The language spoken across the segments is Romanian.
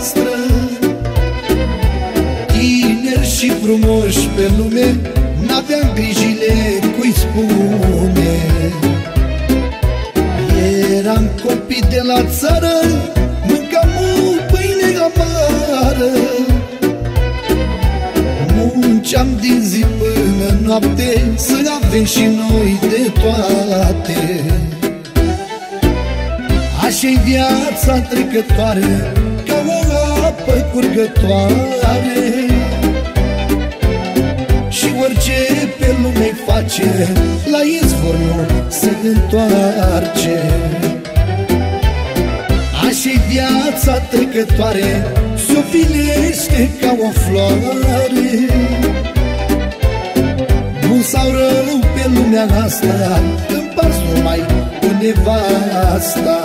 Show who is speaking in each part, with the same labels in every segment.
Speaker 1: noastră. Tineri și frumoși pe lume N-aveam grijile cui spune. Eram copii de la țară Mâncam o pâine amară. Munceam din zi până noapte Să avem și noi de toate. Așa-i viața trecătoare Ca o apă curgătoare. Și orice pe lume face La izvor nu se întoarce. Așa-i viața trecătoare S-o filește ca o floare. Bun sau rău pe lumea asta Împarți numai cu nevasta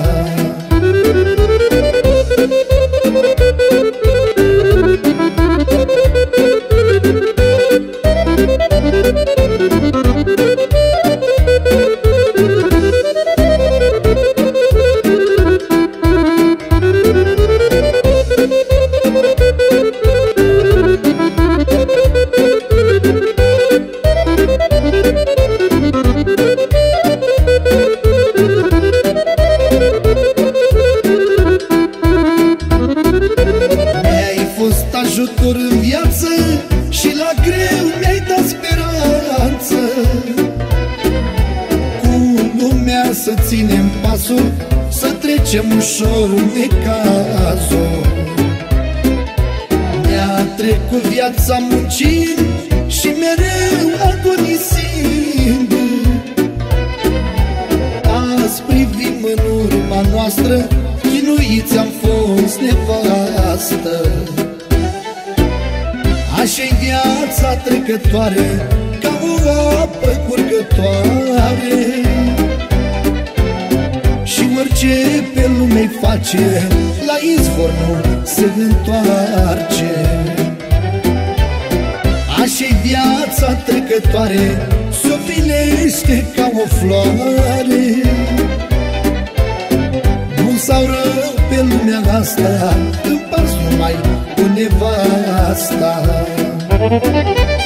Speaker 1: să ținem pasul Să trecem ușor de cazul Mi-a trecut viața muncind Și mereu agonisind Azi privim în urma noastră Chinuiți am fost nevastă. Așa-i viața trecătoare Ca o apă curgătoare Și orice pe lume face. La izvor nu se întoarce. Așa-i viața trecătoare S-o filește ca o floare. Bun sau rău pe lumea asta Împarți numai cu nevasta. Mi-ai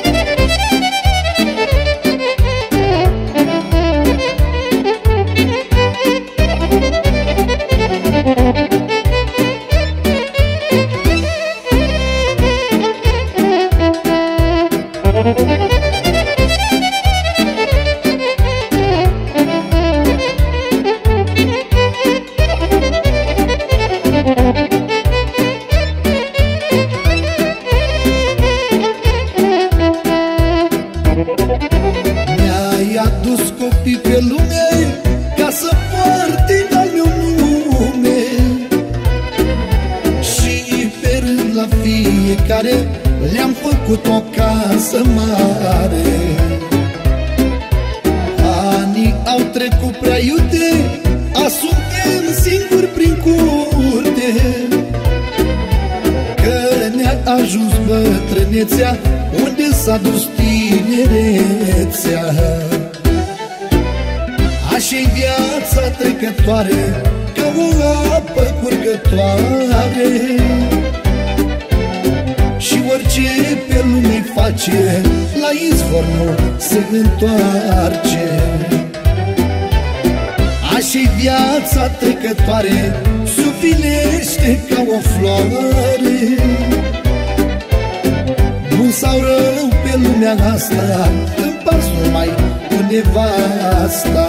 Speaker 1: copii pe lume Ca să poarte al meu nume Și pe rând la fiecare Le-am făcut o casă mare. Anii au trecut prea iute A suntem singuri prin curte. Că ne-a ajuns bătrânețea Unde s-a dus tinerețea Așa-i viața trecătoare Ca o apă curgătoare. Și orice pe lume face La izvor nu se întoarce. Așa-i viața trecătoare Sufilește ca o floare. Bun sau rău pe lumea asta Împarți numai cu nevasta